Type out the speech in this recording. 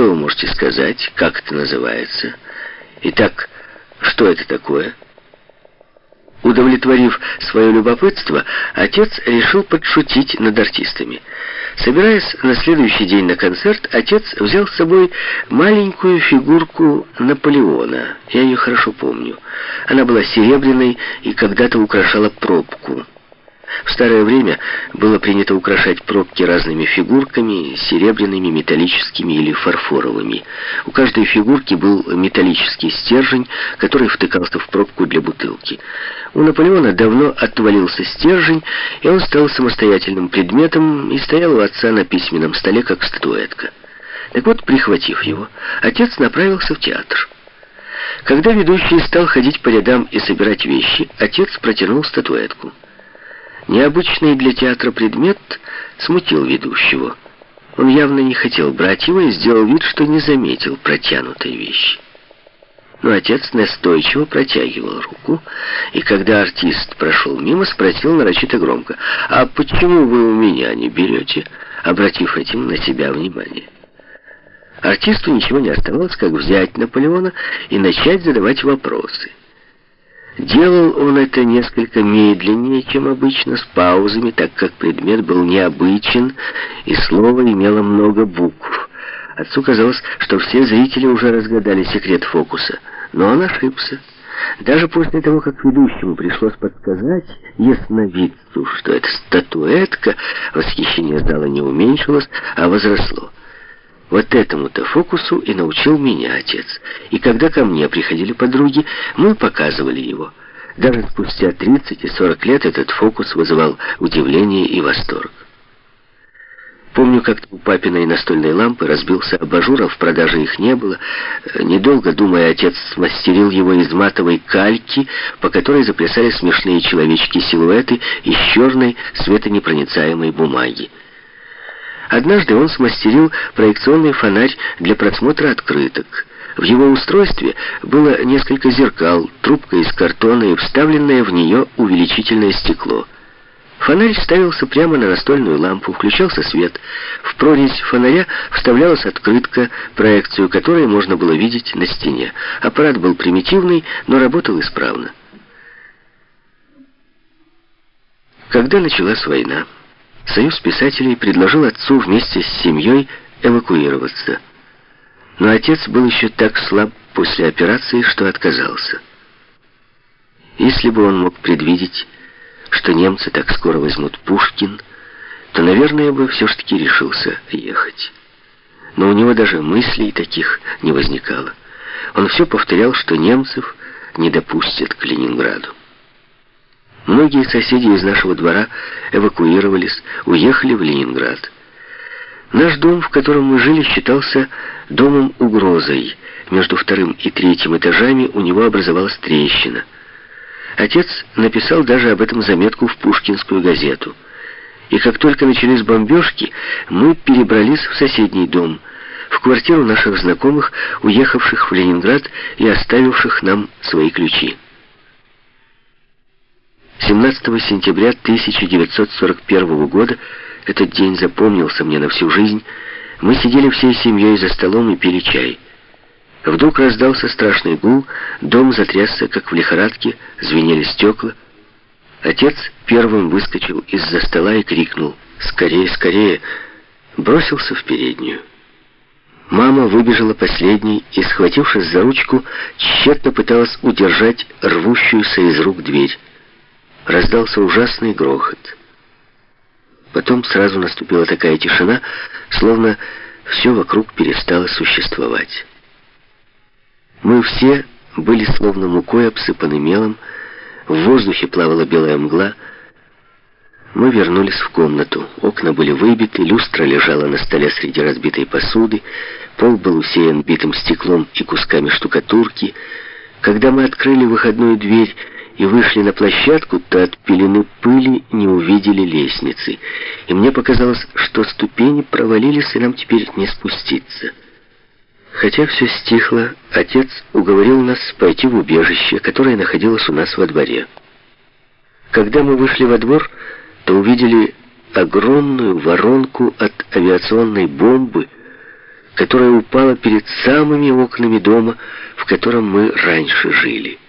Что вы можете сказать? Как это называется? Итак, что это такое?» Удовлетворив свое любопытство, отец решил подшутить над артистами. Собираясь на следующий день на концерт, отец взял с собой маленькую фигурку Наполеона. Я ее хорошо помню. Она была серебряной и когда-то украшала пробку. В старое время было принято украшать пробки разными фигурками, серебряными, металлическими или фарфоровыми. У каждой фигурки был металлический стержень, который втыкался в пробку для бутылки. У Наполеона давно отвалился стержень, и он стал самостоятельным предметом и стоял у отца на письменном столе, как статуэтка. Так вот, прихватив его, отец направился в театр. Когда ведущий стал ходить по рядам и собирать вещи, отец протянул статуэтку. Необычный для театра предмет смутил ведущего. Он явно не хотел брать его и сделал вид, что не заметил протянутой вещи. Но отец настойчиво протягивал руку, и когда артист прошел мимо, спросил нарочито громко, «А почему вы у меня не берете?» обратив этим на себя внимание. Артисту ничего не оставалось, как взять Наполеона и начать задавать вопросы. Делал он это несколько медленнее, чем обычно, с паузами, так как предмет был необычен, и слово имело много букв. Отцу казалось, что все зрители уже разгадали секрет фокуса, но он ошибся. Даже после того, как ведущему пришлось подсказать ясновидцу, что эта статуэтка, восхищение зала не уменьшилось, а возросло. Вот этому-то фокусу и научил меня отец. И когда ко мне приходили подруги, мы показывали его. Даже спустя 30 и 40 лет этот фокус вызывал удивление и восторг. Помню, как у папиной настольной лампы разбился абажур, а в продаже их не было. Недолго думая, отец смастерил его из матовой кальки, по которой заплясали смешные человечки-силуэты из черной светонепроницаемой бумаги. Однажды он смастерил проекционный фонарь для просмотра открыток. В его устройстве было несколько зеркал, трубка из картона и вставленное в нее увеличительное стекло. Фонарь ставился прямо на настольную лампу, включался свет. В прорезь фонаря вставлялась открытка, проекцию которой можно было видеть на стене. Аппарат был примитивный, но работал исправно. Когда началась война, Союз писателей предложил отцу вместе с семьей эвакуироваться. Но отец был еще так слаб после операции, что отказался. Если бы он мог предвидеть, что немцы так скоро возьмут Пушкин, то, наверное, бы все-таки решился ехать. Но у него даже мыслей таких не возникало. Он все повторял, что немцев не допустят к Ленинграду. Многие соседи из нашего двора эвакуировались, уехали в Ленинград. Наш дом, в котором мы жили, считался домом угрозой. Между вторым и третьим этажами у него образовалась трещина. Отец написал даже об этом заметку в Пушкинскую газету. И как только начались бомбежки, мы перебрались в соседний дом, в квартиру наших знакомых, уехавших в Ленинград и оставивших нам свои ключи. 17 сентября 1941 года, этот день запомнился мне на всю жизнь, мы сидели всей семьей за столом и пили чай. Вдруг раздался страшный гул, дом затрясся, как в лихорадке, звенели стекла. Отец первым выскочил из-за стола и крикнул «Скорее, скорее!» бросился в переднюю. Мама выбежала последней и, схватившись за ручку, тщетно пыталась удержать рвущуюся из рук дверь раздался ужасный грохот. Потом сразу наступила такая тишина, словно все вокруг перестало существовать. Мы все были словно мукой обсыпаны мелом, в воздухе плавала белая мгла. Мы вернулись в комнату. Окна были выбиты, люстра лежала на столе среди разбитой посуды, пол был усеян битым стеклом и кусками штукатурки. Когда мы открыли выходную дверь, и вышли на площадку, то от пелены пыли не увидели лестницы. И мне показалось, что ступени провалились, и нам теперь не спуститься. Хотя все стихло, отец уговорил нас пойти в убежище, которое находилось у нас во дворе. Когда мы вышли во двор, то увидели огромную воронку от авиационной бомбы, которая упала перед самыми окнами дома, в котором мы раньше жили.